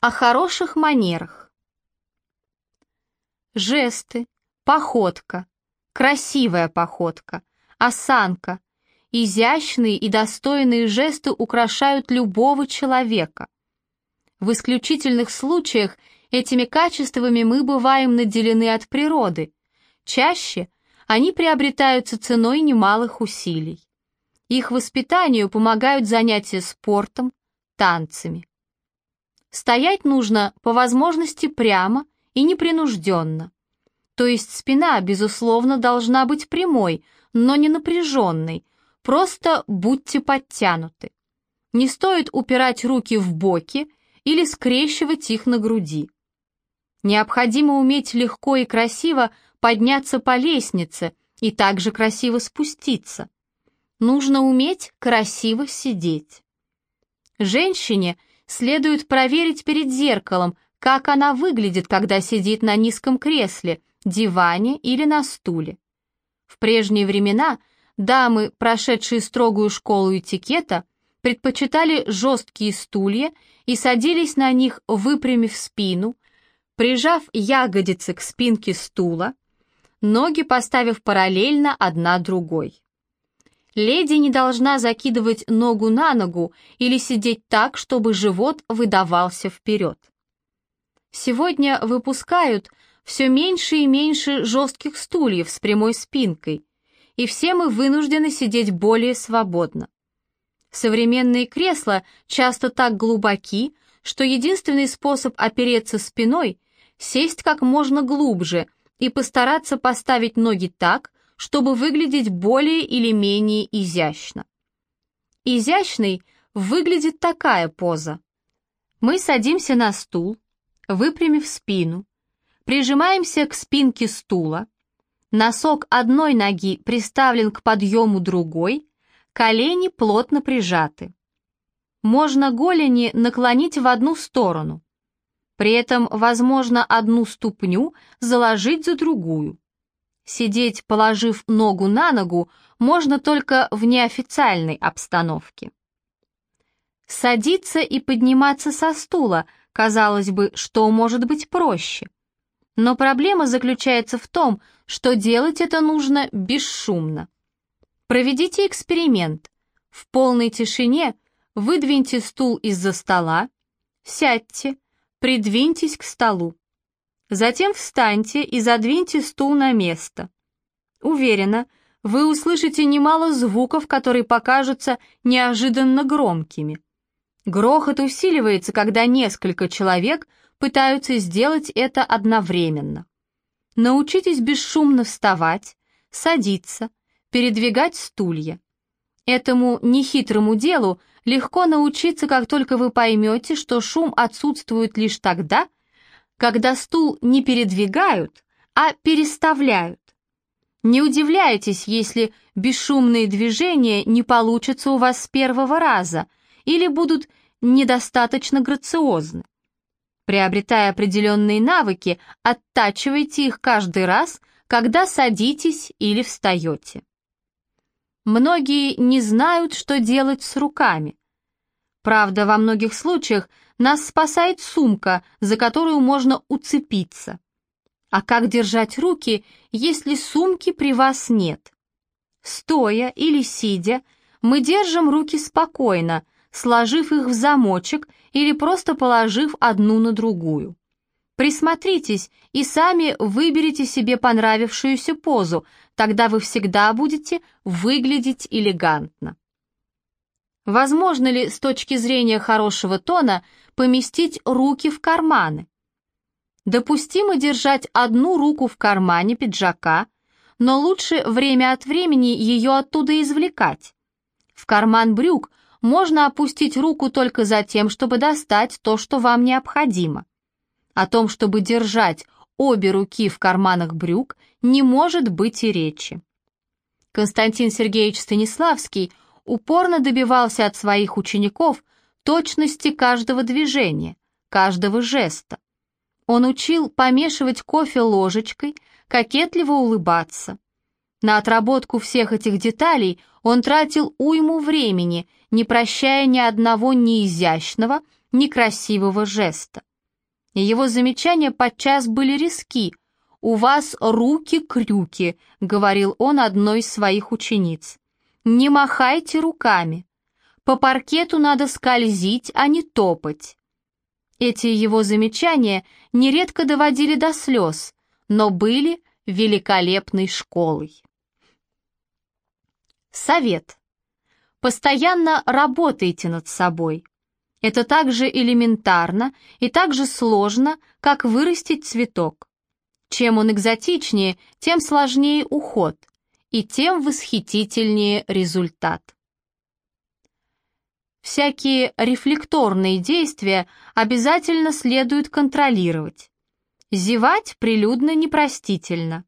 О хороших манерах. Жесты, походка, красивая походка, осанка, изящные и достойные жесты украшают любого человека. В исключительных случаях этими качествами мы бываем наделены от природы. Чаще они приобретаются ценой немалых усилий. Их воспитанию помогают занятия спортом, танцами. Стоять нужно по возможности прямо и непринужденно. То есть спина, безусловно, должна быть прямой, но не напряженной, просто будьте подтянуты. Не стоит упирать руки в боки или скрещивать их на груди. Необходимо уметь легко и красиво подняться по лестнице и также красиво спуститься. Нужно уметь красиво сидеть. Женщине следует проверить перед зеркалом, как она выглядит, когда сидит на низком кресле, диване или на стуле. В прежние времена дамы, прошедшие строгую школу этикета, предпочитали жесткие стулья и садились на них, выпрямив спину, прижав ягодицы к спинке стула, ноги поставив параллельно одна другой. Леди не должна закидывать ногу на ногу или сидеть так, чтобы живот выдавался вперед. Сегодня выпускают все меньше и меньше жестких стульев с прямой спинкой, и все мы вынуждены сидеть более свободно. Современные кресла часто так глубоки, что единственный способ опереться спиной — сесть как можно глубже и постараться поставить ноги так, чтобы выглядеть более или менее изящно. Изящной выглядит такая поза. Мы садимся на стул, выпрямив спину, прижимаемся к спинке стула, носок одной ноги приставлен к подъему другой, колени плотно прижаты. Можно голени наклонить в одну сторону. При этом возможно одну ступню заложить за другую. Сидеть, положив ногу на ногу, можно только в неофициальной обстановке. Садиться и подниматься со стула, казалось бы, что может быть проще. Но проблема заключается в том, что делать это нужно бесшумно. Проведите эксперимент. В полной тишине выдвиньте стул из-за стола, сядьте, придвиньтесь к столу. Затем встаньте и задвиньте стул на место. Уверена, вы услышите немало звуков, которые покажутся неожиданно громкими. Грохот усиливается, когда несколько человек пытаются сделать это одновременно. Научитесь бесшумно вставать, садиться, передвигать стулья. Этому нехитрому делу легко научиться, как только вы поймете, что шум отсутствует лишь тогда, когда стул не передвигают, а переставляют. Не удивляйтесь, если бесшумные движения не получатся у вас с первого раза или будут недостаточно грациозны. Приобретая определенные навыки, оттачивайте их каждый раз, когда садитесь или встаете. Многие не знают, что делать с руками. Правда, во многих случаях нас спасает сумка, за которую можно уцепиться. А как держать руки, если сумки при вас нет? Стоя или сидя, мы держим руки спокойно, сложив их в замочек или просто положив одну на другую. Присмотритесь и сами выберите себе понравившуюся позу, тогда вы всегда будете выглядеть элегантно. Возможно ли с точки зрения хорошего тона поместить руки в карманы? Допустимо держать одну руку в кармане пиджака, но лучше время от времени ее оттуда извлекать. В карман брюк можно опустить руку только за тем, чтобы достать то, что вам необходимо. О том, чтобы держать обе руки в карманах брюк, не может быть и речи. Константин Сергеевич Станиславский – упорно добивался от своих учеников точности каждого движения, каждого жеста. Он учил помешивать кофе ложечкой, кокетливо улыбаться. На отработку всех этих деталей он тратил уйму времени, не прощая ни одного неизящного, некрасивого жеста. Его замечания подчас были риски. «У вас руки-крюки», — говорил он одной из своих учениц. «Не махайте руками. По паркету надо скользить, а не топать». Эти его замечания нередко доводили до слез, но были великолепной школой. Совет. Постоянно работайте над собой. Это так же элементарно и так же сложно, как вырастить цветок. Чем он экзотичнее, тем сложнее уход, и тем восхитительнее результат. Всякие рефлекторные действия обязательно следует контролировать. Зевать прилюдно непростительно.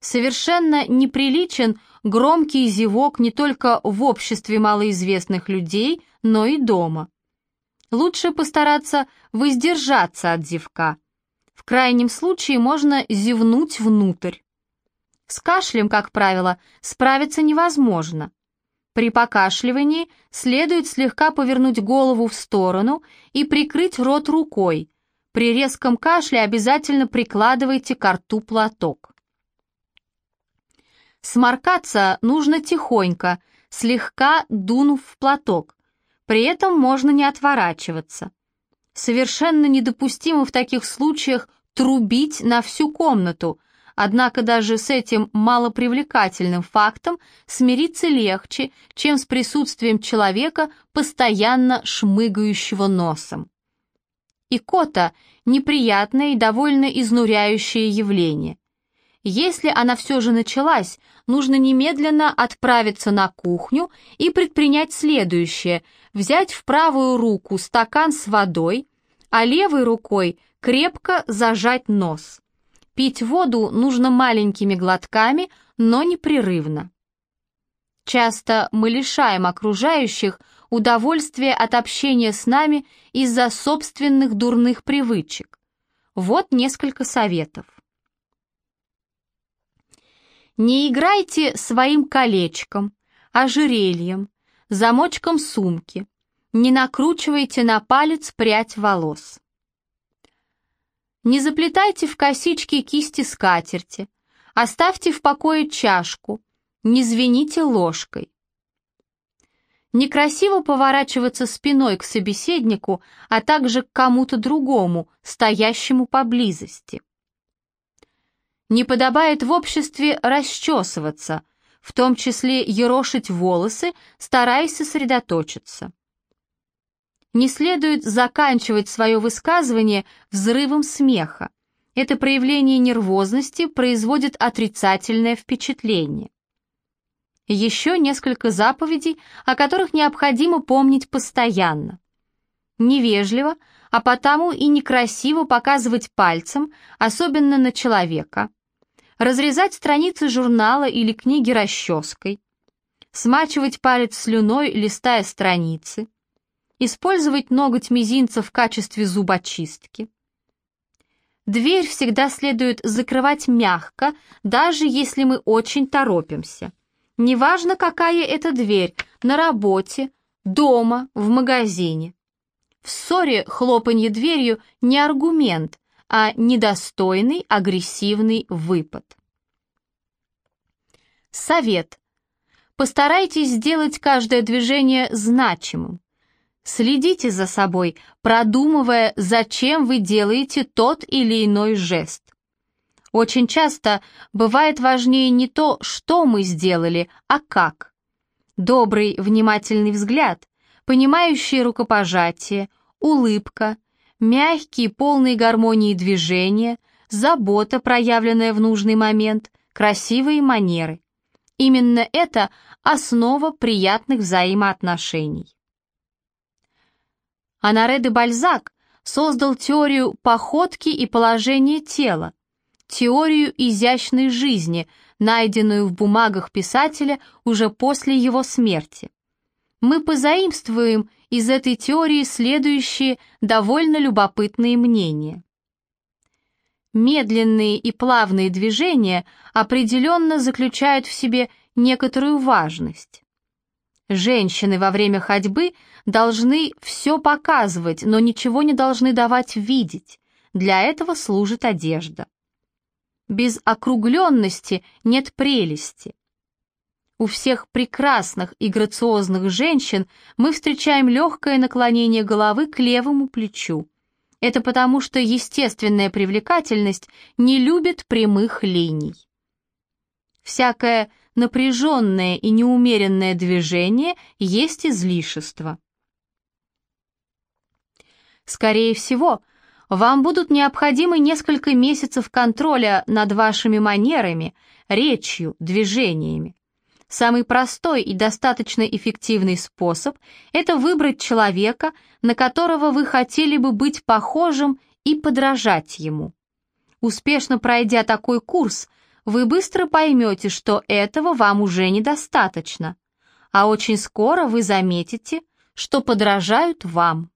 Совершенно неприличен громкий зевок не только в обществе малоизвестных людей, но и дома. Лучше постараться воздержаться от зевка. В крайнем случае можно зевнуть внутрь. С кашлем, как правило, справиться невозможно. При покашливании следует слегка повернуть голову в сторону и прикрыть рот рукой. При резком кашле обязательно прикладывайте к рту платок. Сморкаться нужно тихонько, слегка дунув в платок. При этом можно не отворачиваться. Совершенно недопустимо в таких случаях трубить на всю комнату, однако даже с этим малопривлекательным фактом смириться легче, чем с присутствием человека, постоянно шмыгающего носом. Икота – неприятное и довольно изнуряющее явление. Если она все же началась, нужно немедленно отправиться на кухню и предпринять следующее – взять в правую руку стакан с водой, а левой рукой крепко зажать нос. Пить воду нужно маленькими глотками, но непрерывно. Часто мы лишаем окружающих удовольствия от общения с нами из-за собственных дурных привычек. Вот несколько советов. Не играйте своим колечком, ожерельем, замочком сумки, не накручивайте на палец прядь волос. Не заплетайте в косички кисти скатерти, оставьте в покое чашку, не звените ложкой. Некрасиво поворачиваться спиной к собеседнику, а также к кому-то другому, стоящему поблизости. Не подобает в обществе расчесываться, в том числе ерошить волосы, стараясь сосредоточиться. Не следует заканчивать свое высказывание взрывом смеха. Это проявление нервозности производит отрицательное впечатление. Еще несколько заповедей, о которых необходимо помнить постоянно. Невежливо, а потому и некрасиво показывать пальцем, особенно на человека – разрезать страницы журнала или книги расческой, смачивать палец слюной, листая страницы, использовать ноготь мизинца в качестве зубочистки. Дверь всегда следует закрывать мягко, даже если мы очень торопимся. Неважно, какая это дверь, на работе, дома, в магазине. В ссоре хлопанье дверью не аргумент, а недостойный агрессивный выпад. Совет. Постарайтесь сделать каждое движение значимым. Следите за собой, продумывая, зачем вы делаете тот или иной жест. Очень часто бывает важнее не то, что мы сделали, а как. Добрый, внимательный взгляд, понимающее рукопожатие, улыбка – мягкие, полные гармонии движения, забота, проявленная в нужный момент, красивые манеры. Именно это основа приятных взаимоотношений. Анаре де Бальзак создал теорию походки и положения тела, теорию изящной жизни, найденную в бумагах писателя уже после его смерти. Мы позаимствуем из этой теории следующие довольно любопытные мнения. Медленные и плавные движения определенно заключают в себе некоторую важность. Женщины во время ходьбы должны все показывать, но ничего не должны давать видеть. Для этого служит одежда. Без округленности нет прелести. У всех прекрасных и грациозных женщин мы встречаем легкое наклонение головы к левому плечу. Это потому, что естественная привлекательность не любит прямых линий. Всякое напряженное и неумеренное движение есть излишество. Скорее всего, вам будут необходимы несколько месяцев контроля над вашими манерами, речью, движениями. Самый простой и достаточно эффективный способ – это выбрать человека, на которого вы хотели бы быть похожим и подражать ему. Успешно пройдя такой курс, вы быстро поймете, что этого вам уже недостаточно, а очень скоро вы заметите, что подражают вам.